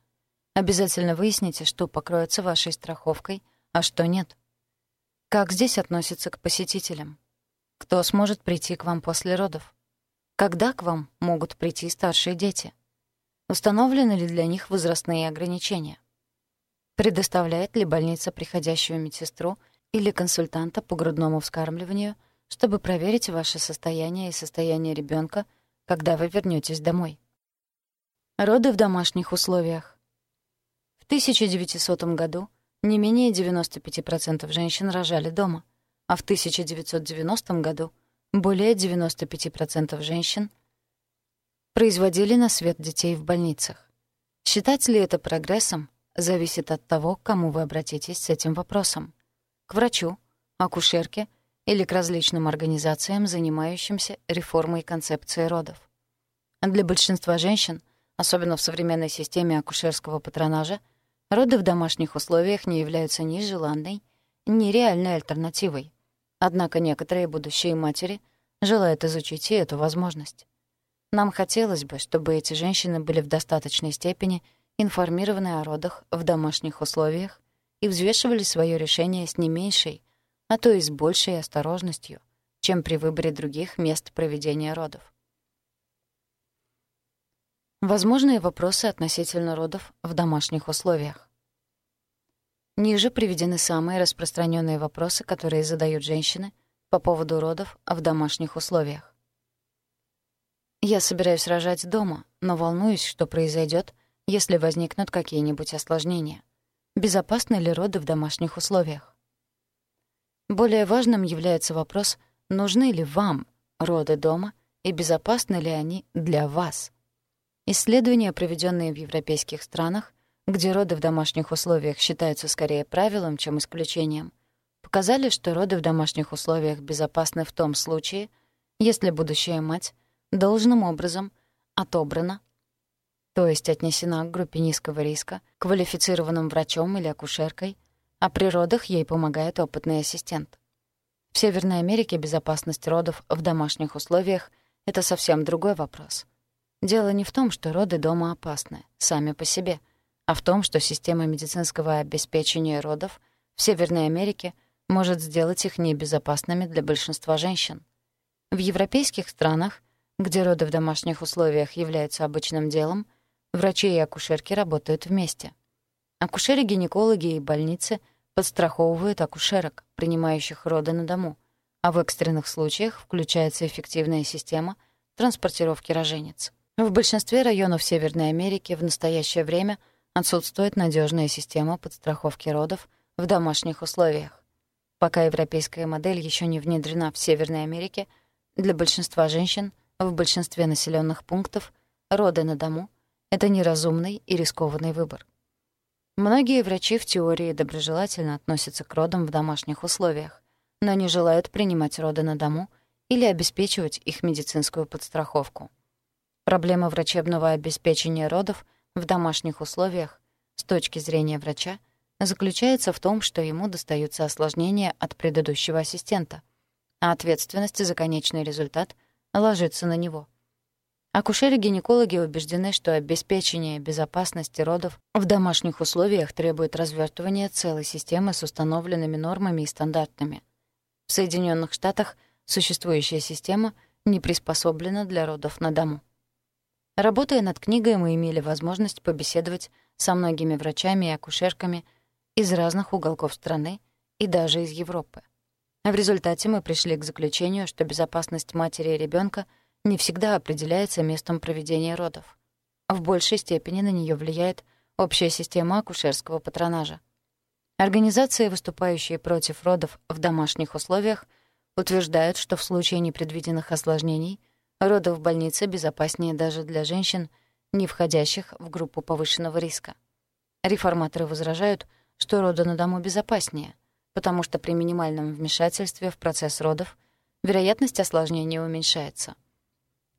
Обязательно выясните, что покроется вашей страховкой, а что нет. Как здесь относятся к посетителям? Кто сможет прийти к вам после родов? Когда к вам могут прийти старшие дети? Установлены ли для них возрастные ограничения? Предоставляет ли больница приходящую медсестру или консультанта по грудному вскармливанию, чтобы проверить ваше состояние и состояние ребенка, когда вы вернетесь домой? Роды в домашних условиях. В 1900 году не менее 95% женщин рожали дома — а в 1990 году более 95% женщин производили на свет детей в больницах. Считать ли это прогрессом, зависит от того, к кому вы обратитесь с этим вопросом. К врачу, акушерке или к различным организациям, занимающимся реформой концепции родов. Для большинства женщин, особенно в современной системе акушерского патронажа, роды в домашних условиях не являются ни желанной, ни реальной альтернативой. Однако некоторые будущие матери желают изучить и эту возможность. Нам хотелось бы, чтобы эти женщины были в достаточной степени информированы о родах в домашних условиях и взвешивали свое решение с не меньшей, а то и с большей осторожностью, чем при выборе других мест проведения родов. Возможные вопросы относительно родов в домашних условиях. Ниже приведены самые распространенные вопросы, которые задают женщины по поводу родов в домашних условиях. Я собираюсь рожать дома, но волнуюсь, что произойдет, если возникнут какие-нибудь осложнения. Безопасны ли роды в домашних условиях? Более важным является вопрос, нужны ли вам роды дома и безопасны ли они для вас. Исследования, проведенные в европейских странах, где роды в домашних условиях считаются скорее правилом, чем исключением, показали, что роды в домашних условиях безопасны в том случае, если будущая мать должным образом отобрана, то есть отнесена к группе низкого риска, квалифицированным врачом или акушеркой, а при родах ей помогает опытный ассистент. В Северной Америке безопасность родов в домашних условиях — это совсем другой вопрос. Дело не в том, что роды дома опасны, сами по себе — а в том, что система медицинского обеспечения родов в Северной Америке может сделать их небезопасными для большинства женщин. В европейских странах, где роды в домашних условиях являются обычным делом, врачи и акушерки работают вместе. Акушеры-гинекологи и больницы подстраховывают акушерок, принимающих роды на дому, а в экстренных случаях включается эффективная система транспортировки роженец. В большинстве районов Северной Америки в настоящее время – Отсутствует надежная система подстраховки родов в домашних условиях. Пока европейская модель еще не внедрена в Северной Америке, для большинства женщин в большинстве населенных пунктов роды на дому — это неразумный и рискованный выбор. Многие врачи в теории доброжелательно относятся к родам в домашних условиях, но не желают принимать роды на дому или обеспечивать их медицинскую подстраховку. Проблема врачебного обеспечения родов в домашних условиях с точки зрения врача заключается в том, что ему достаются осложнения от предыдущего ассистента, а ответственность за конечный результат ложится на него. Акушеры-гинекологи убеждены, что обеспечение безопасности родов в домашних условиях требует развертывания целой системы с установленными нормами и стандартами. В Соединенных Штатах существующая система не приспособлена для родов на дому. Работая над книгой, мы имели возможность побеседовать со многими врачами и акушерками из разных уголков страны и даже из Европы. В результате мы пришли к заключению, что безопасность матери и ребенка не всегда определяется местом проведения родов. В большей степени на нее влияет общая система акушерского патронажа. Организации, выступающие против родов в домашних условиях, утверждают, что в случае непредвиденных осложнений — Роды в больнице безопаснее даже для женщин, не входящих в группу повышенного риска. Реформаторы возражают, что роды на дому безопаснее, потому что при минимальном вмешательстве в процесс родов вероятность осложнения уменьшается.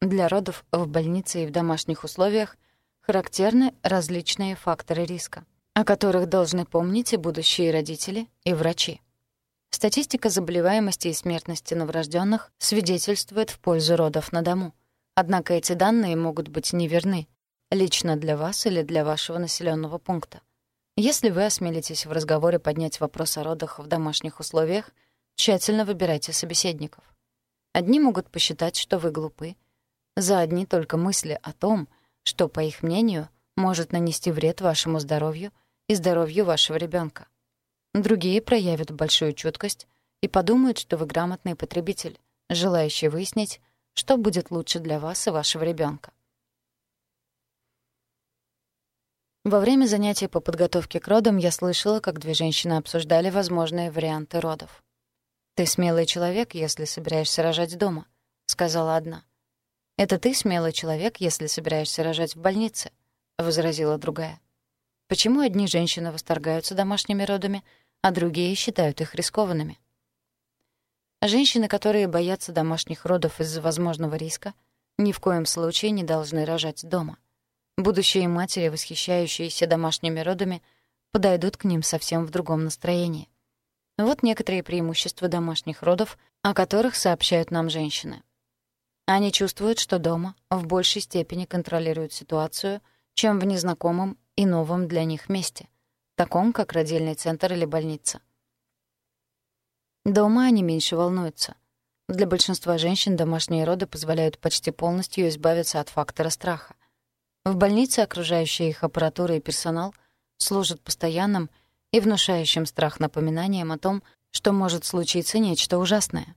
Для родов в больнице и в домашних условиях характерны различные факторы риска, о которых должны помнить и будущие родители, и врачи. Статистика заболеваемости и смертности новорожденных свидетельствует в пользу родов на дому. Однако эти данные могут быть неверны лично для вас или для вашего населенного пункта. Если вы осмелитесь в разговоре поднять вопрос о родах в домашних условиях, тщательно выбирайте собеседников. Одни могут посчитать, что вы глупы, за одни только мысли о том, что, по их мнению, может нанести вред вашему здоровью и здоровью вашего ребенка. Другие проявят большую чуткость и подумают, что вы грамотный потребитель, желающий выяснить, что будет лучше для вас и вашего ребенка. Во время занятий по подготовке к родам я слышала, как две женщины обсуждали возможные варианты родов. «Ты смелый человек, если собираешься рожать дома», — сказала одна. «Это ты смелый человек, если собираешься рожать в больнице», — возразила другая. Почему одни женщины восторгаются домашними родами, а другие считают их рискованными. Женщины, которые боятся домашних родов из-за возможного риска, ни в коем случае не должны рожать дома. Будущие матери, восхищающиеся домашними родами, подойдут к ним совсем в другом настроении. Вот некоторые преимущества домашних родов, о которых сообщают нам женщины. Они чувствуют, что дома в большей степени контролируют ситуацию, чем в незнакомом и новом для них месте таком, как родильный центр или больница. Дома они меньше волнуются. Для большинства женщин домашние роды позволяют почти полностью избавиться от фактора страха. В больнице окружающая их аппаратура и персонал служат постоянным и внушающим страх напоминанием о том, что может случиться нечто ужасное.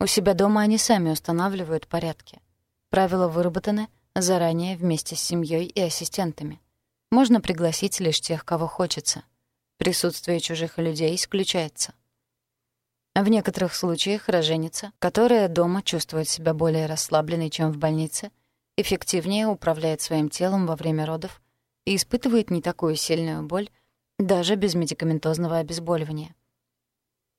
У себя дома они сами устанавливают порядки. Правила выработаны заранее вместе с семьей и ассистентами. Можно пригласить лишь тех, кого хочется. Присутствие чужих людей исключается. В некоторых случаях роженица, которая дома чувствует себя более расслабленной, чем в больнице, эффективнее управляет своим телом во время родов и испытывает не такую сильную боль даже без медикаментозного обезболивания.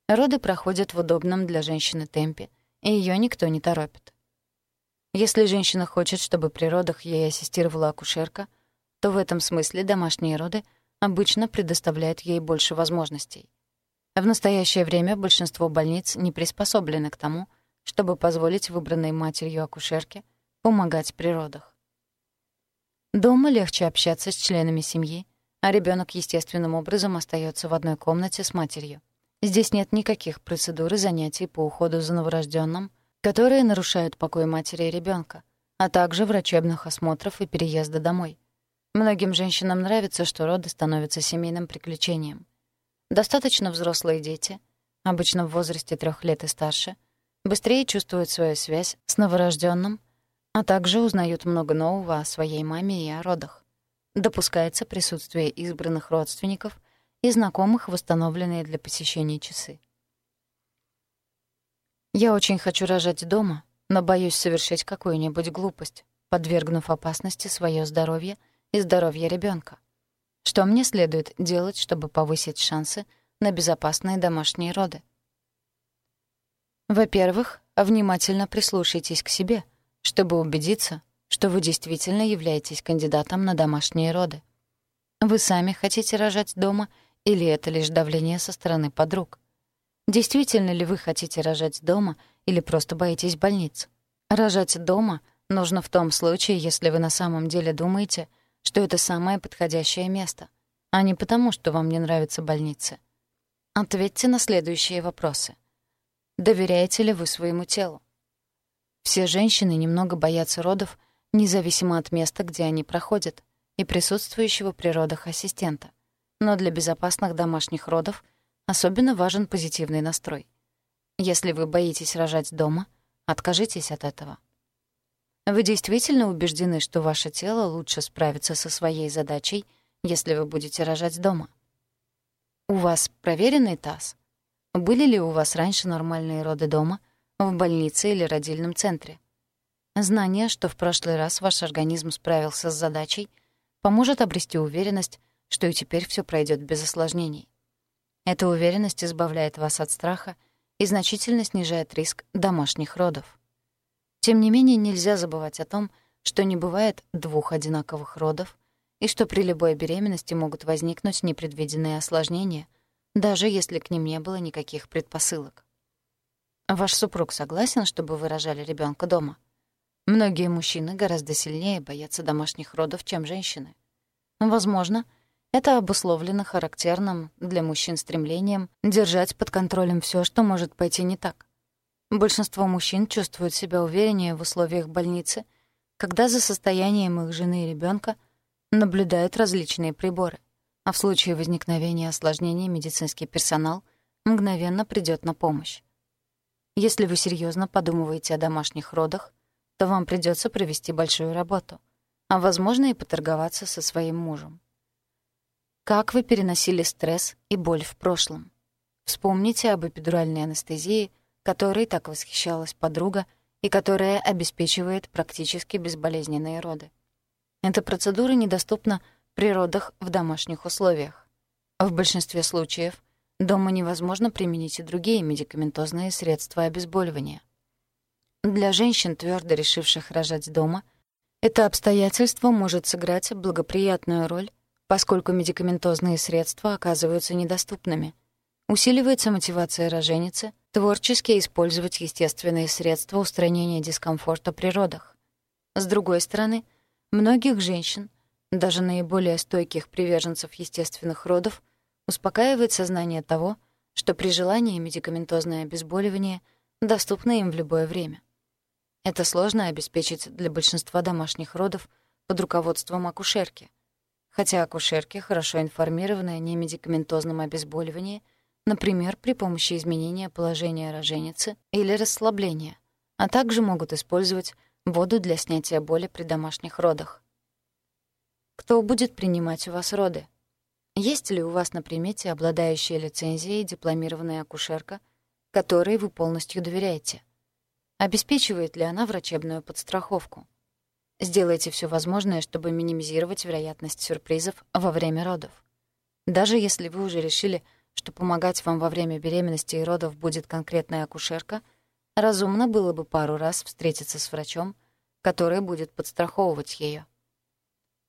Роды проходят в удобном для женщины темпе, и ее никто не торопит. Если женщина хочет, чтобы при родах ей ассистировала акушерка — то в этом смысле домашние роды обычно предоставляют ей больше возможностей. В настоящее время большинство больниц не приспособлены к тому, чтобы позволить выбранной матерью акушерке помогать при родах. Дома легче общаться с членами семьи, а ребенок естественным образом остается в одной комнате с матерью. Здесь нет никаких процедур и занятий по уходу за новорожденным, которые нарушают покой матери и ребенка, а также врачебных осмотров и переезда домой. Многим женщинам нравится, что роды становятся семейным приключением. Достаточно взрослые дети, обычно в возрасте трех лет и старше, быстрее чувствуют свою связь с новорожденным, а также узнают много нового о своей маме и о родах. Допускается присутствие избранных родственников и знакомых, восстановленные для посещения часы. Я очень хочу рожать дома, но боюсь совершить какую-нибудь глупость, подвергнув опасности свое здоровье и здоровье ребенка? Что мне следует делать, чтобы повысить шансы на безопасные домашние роды? Во-первых, внимательно прислушайтесь к себе, чтобы убедиться, что вы действительно являетесь кандидатом на домашние роды. Вы сами хотите рожать дома или это лишь давление со стороны подруг? Действительно ли вы хотите рожать дома или просто боитесь больниц? Рожать дома нужно в том случае, если вы на самом деле думаете, что это самое подходящее место, а не потому, что вам не нравятся больницы. Ответьте на следующие вопросы. Доверяете ли вы своему телу? Все женщины немного боятся родов независимо от места, где они проходят, и присутствующего при родах ассистента. Но для безопасных домашних родов особенно важен позитивный настрой. Если вы боитесь рожать дома, откажитесь от этого. Вы действительно убеждены, что ваше тело лучше справится со своей задачей, если вы будете рожать дома? У вас проверенный таз? Были ли у вас раньше нормальные роды дома, в больнице или родильном центре? Знание, что в прошлый раз ваш организм справился с задачей, поможет обрести уверенность, что и теперь все пройдет без осложнений. Эта уверенность избавляет вас от страха и значительно снижает риск домашних родов. Тем не менее, нельзя забывать о том, что не бывает двух одинаковых родов и что при любой беременности могут возникнуть непредвиденные осложнения, даже если к ним не было никаких предпосылок. Ваш супруг согласен, чтобы вы рожали ребенка дома? Многие мужчины гораздо сильнее боятся домашних родов, чем женщины. Возможно, это обусловлено характерным для мужчин стремлением держать под контролем все, что может пойти не так. Большинство мужчин чувствуют себя увереннее в условиях больницы, когда за состоянием их жены и ребенка наблюдают различные приборы, а в случае возникновения осложнений медицинский персонал мгновенно придет на помощь. Если вы серьезно подумываете о домашних родах, то вам придется провести большую работу, а, возможно, и поторговаться со своим мужем. Как вы переносили стресс и боль в прошлом? Вспомните об эпидуральной анестезии, которой так восхищалась подруга и которая обеспечивает практически безболезненные роды. Эта процедура недоступна при родах в домашних условиях. В большинстве случаев дома невозможно применить и другие медикаментозные средства обезболивания — для женщин, твердо решивших рожать дома, это обстоятельство может сыграть благоприятную роль, поскольку медикаментозные средства оказываются недоступными. Усиливается мотивация роженицы творчески использовать естественные средства устранения дискомфорта при родах. С другой стороны, многих женщин, даже наиболее стойких приверженцев естественных родов, успокаивает сознание того, что при желании медикаментозное обезболивание доступно им в любое время. Это сложно обеспечить для большинства домашних родов под руководством акушерки. Хотя акушерки, хорошо информированные о немедикаментозном обезболивании, например, при помощи изменения положения роженицы или расслабления, а также могут использовать воду для снятия боли при домашних родах. Кто будет принимать у вас роды? Есть ли у вас на примете обладающая лицензией дипломированная акушерка, которой вы полностью доверяете? Обеспечивает ли она врачебную подстраховку? Сделайте все возможное, чтобы минимизировать вероятность сюрпризов во время родов. Даже если вы уже решили, что помогать вам во время беременности и родов будет конкретная акушерка, разумно было бы пару раз встретиться с врачом, который будет подстраховывать ее.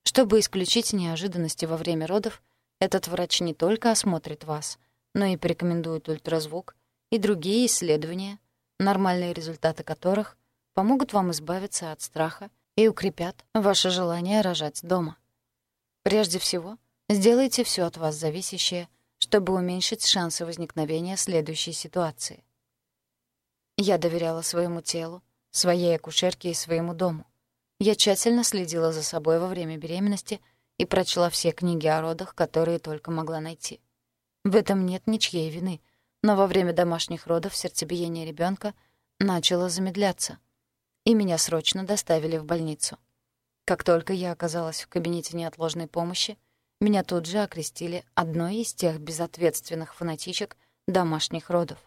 Чтобы исключить неожиданности во время родов, этот врач не только осмотрит вас, но и порекомендует ультразвук и другие исследования, нормальные результаты которых помогут вам избавиться от страха и укрепят ваше желание рожать дома. Прежде всего, сделайте все от вас зависящее, чтобы уменьшить шансы возникновения следующей ситуации. Я доверяла своему телу, своей акушерке и своему дому. Я тщательно следила за собой во время беременности и прочла все книги о родах, которые только могла найти. В этом нет ничьей вины — но во время домашних родов сердцебиение ребенка начало замедляться, и меня срочно доставили в больницу. Как только я оказалась в кабинете неотложной помощи, меня тут же окрестили одной из тех безответственных фанатичек домашних родов.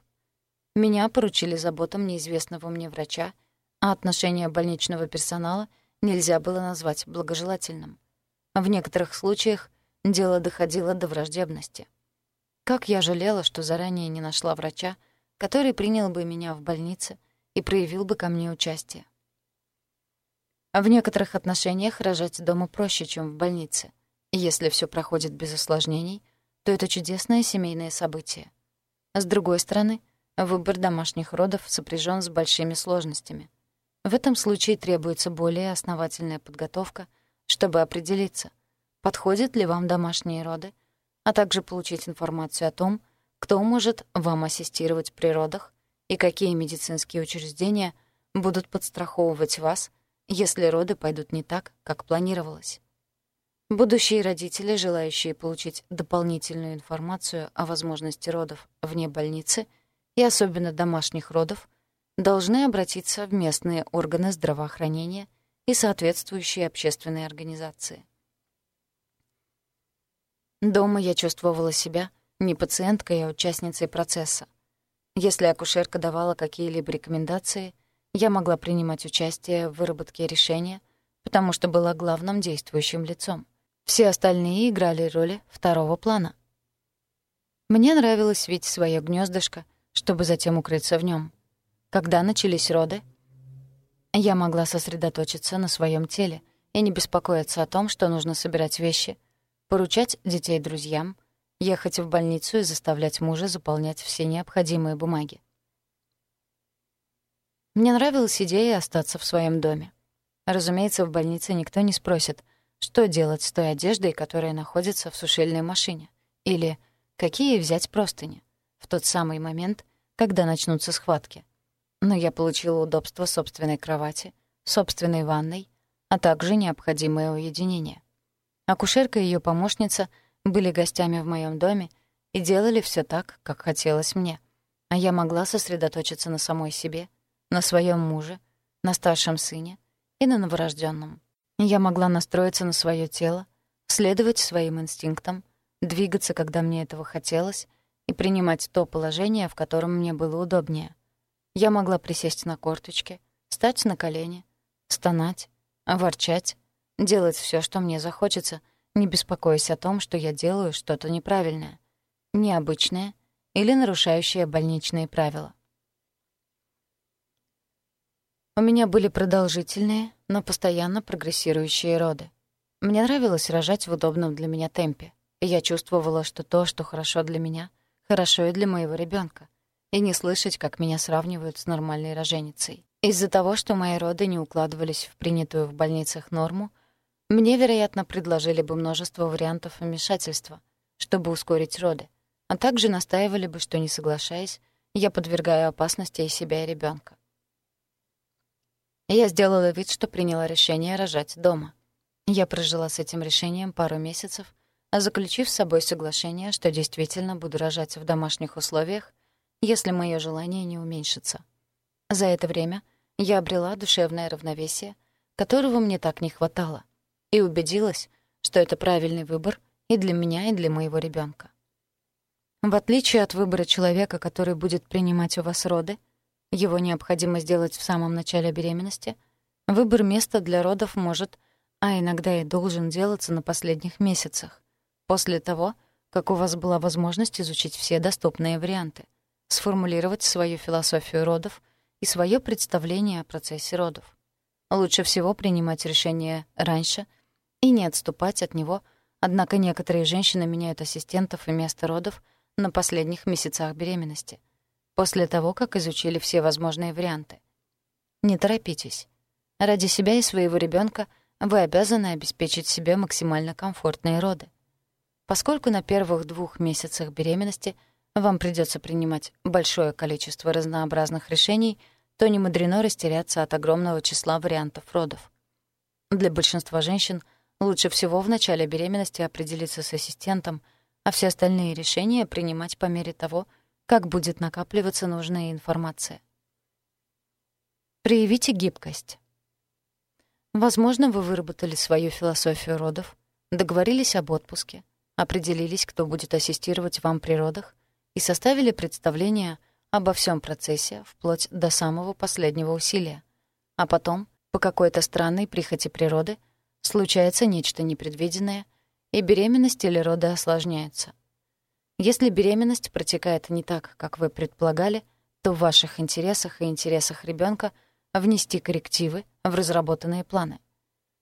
Меня поручили заботам неизвестного мне врача, а отношение больничного персонала нельзя было назвать благожелательным. В некоторых случаях дело доходило до враждебности. Как я жалела, что заранее не нашла врача, который принял бы меня в больнице и проявил бы ко мне участие. В некоторых отношениях рожать дома проще, чем в больнице. Если все проходит без осложнений, то это чудесное семейное событие. С другой стороны, выбор домашних родов сопряжен с большими сложностями. В этом случае требуется более основательная подготовка, чтобы определиться, подходят ли вам домашние роды, а также получить информацию о том, кто может вам ассистировать при родах и какие медицинские учреждения будут подстраховывать вас, если роды пойдут не так, как планировалось. Будущие родители, желающие получить дополнительную информацию о возможности родов вне больницы и особенно домашних родов, должны обратиться в местные органы здравоохранения и соответствующие общественные организации. Дома я чувствовала себя не пациенткой, а участницей процесса. Если акушерка давала какие-либо рекомендации, я могла принимать участие в выработке решения, потому что была главным действующим лицом. Все остальные играли роли второго плана. Мне нравилось видеть свое гнездышко, чтобы затем укрыться в нем. Когда начались роды, я могла сосредоточиться на своем теле и не беспокоиться о том, что нужно собирать вещи, поручать детей друзьям, ехать в больницу и заставлять мужа заполнять все необходимые бумаги. Мне нравилась идея остаться в своем доме. Разумеется, в больнице никто не спросит, что делать с той одеждой, которая находится в сушильной машине, или какие взять простыни в тот самый момент, когда начнутся схватки но я получила удобство собственной кровати, собственной ванной, а также необходимое уединение. Акушерка и ее помощница были гостями в моем доме и делали все так, как хотелось мне, а я могла сосредоточиться на самой себе, на своем муже, на старшем сыне и на новорожденном. Я могла настроиться на свое тело, следовать своим инстинктам, двигаться, когда мне этого хотелось, и принимать то положение, в котором мне было удобнее. Я могла присесть на корточки, встать на колени, стонать, ворчать, делать все, что мне захочется, не беспокоясь о том, что я делаю что-то неправильное, необычное или нарушающее больничные правила. У меня были продолжительные, но постоянно прогрессирующие роды. Мне нравилось рожать в удобном для меня темпе, и я чувствовала, что то, что хорошо для меня, хорошо и для моего ребенка и не слышать, как меня сравнивают с нормальной роженицей. Из-за того, что мои роды не укладывались в принятую в больницах норму, мне, вероятно, предложили бы множество вариантов вмешательства, чтобы ускорить роды, а также настаивали бы, что, не соглашаясь, я подвергаю опасности и себя, и ребенка. Я сделала вид, что приняла решение рожать дома. Я прожила с этим решением пару месяцев, заключив с собой соглашение, что действительно буду рожать в домашних условиях если мое желание не уменьшится. За это время я обрела душевное равновесие, которого мне так не хватало, и убедилась, что это правильный выбор и для меня, и для моего ребенка. В отличие от выбора человека, который будет принимать у вас роды, его необходимо сделать в самом начале беременности, выбор места для родов может, а иногда и должен делаться на последних месяцах, после того, как у вас была возможность изучить все доступные варианты — сформулировать свою философию родов и свое представление о процессе родов. Лучше всего принимать решение раньше и не отступать от него, однако некоторые женщины меняют ассистентов и место родов на последних месяцах беременности, после того, как изучили все возможные варианты. Не торопитесь. Ради себя и своего ребенка вы обязаны обеспечить себе максимально комфортные роды. Поскольку на первых двух месяцах беременности – вам придется принимать большое количество разнообразных решений, то не мудрено растеряться от огромного числа вариантов родов. Для большинства женщин лучше всего в начале беременности определиться с ассистентом, а все остальные решения принимать по мере того, как будет накапливаться нужная информация. Проявите гибкость. Возможно, вы выработали свою философию родов, договорились об отпуске, определились, кто будет ассистировать вам при родах, и составили представление обо всем процессе вплоть до самого последнего усилия, а потом, по какой-то странной прихоти природы случается нечто непредвиденное, и беременность или роды осложняются. Если беременность протекает не так, как вы предполагали, то в ваших интересах и интересах ребенка внести коррективы в разработанные планы.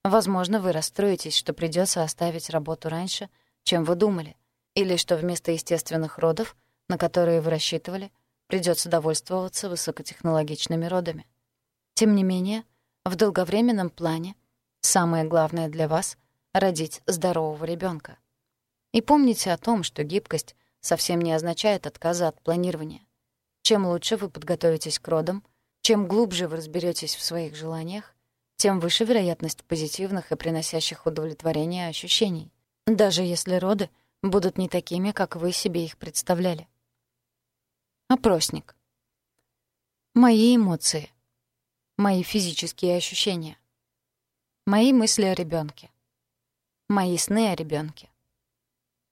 Возможно, вы расстроитесь, что придется оставить работу раньше, чем вы думали, или что вместо естественных родов, на которые вы рассчитывали, придется довольствоваться высокотехнологичными родами. Тем не менее, в долговременном плане самое главное для вас — родить здорового ребенка. И помните о том, что гибкость совсем не означает отказа от планирования. Чем лучше вы подготовитесь к родам, чем глубже вы разберетесь в своих желаниях, тем выше вероятность позитивных и приносящих удовлетворение ощущений, даже если роды будут не такими, как вы себе их представляли. Опросник. Мои эмоции. Мои физические ощущения. Мои мысли о ребенке. Мои сны о ребенке.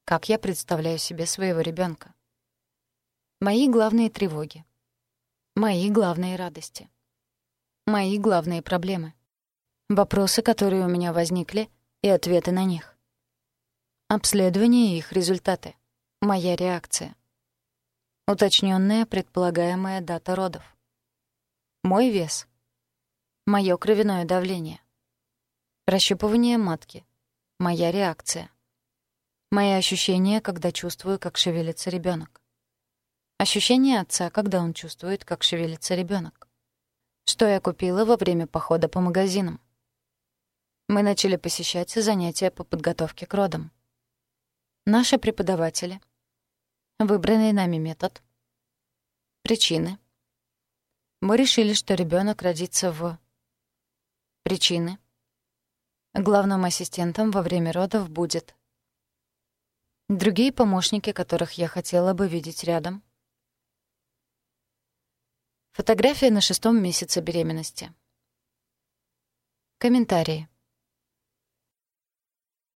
Как я представляю себе своего ребенка. Мои главные тревоги. Мои главные радости. Мои главные проблемы. Вопросы, которые у меня возникли, и ответы на них. Обследование и их результаты. Моя реакция. Уточненная предполагаемая дата родов. Мой вес. Моё кровяное давление. Прощупывание матки. Моя реакция. Мои ощущения, когда чувствую, как шевелится ребенок. Ощущение отца, когда он чувствует, как шевелится ребенок. Что я купила во время похода по магазинам. Мы начали посещать занятия по подготовке к родам. Наши преподаватели — Выбранный нами метод. Причины. Мы решили, что ребенок родится в... Причины. Главным ассистентом во время родов будет... Другие помощники, которых я хотела бы видеть рядом. Фотография на шестом месяце беременности. Комментарии.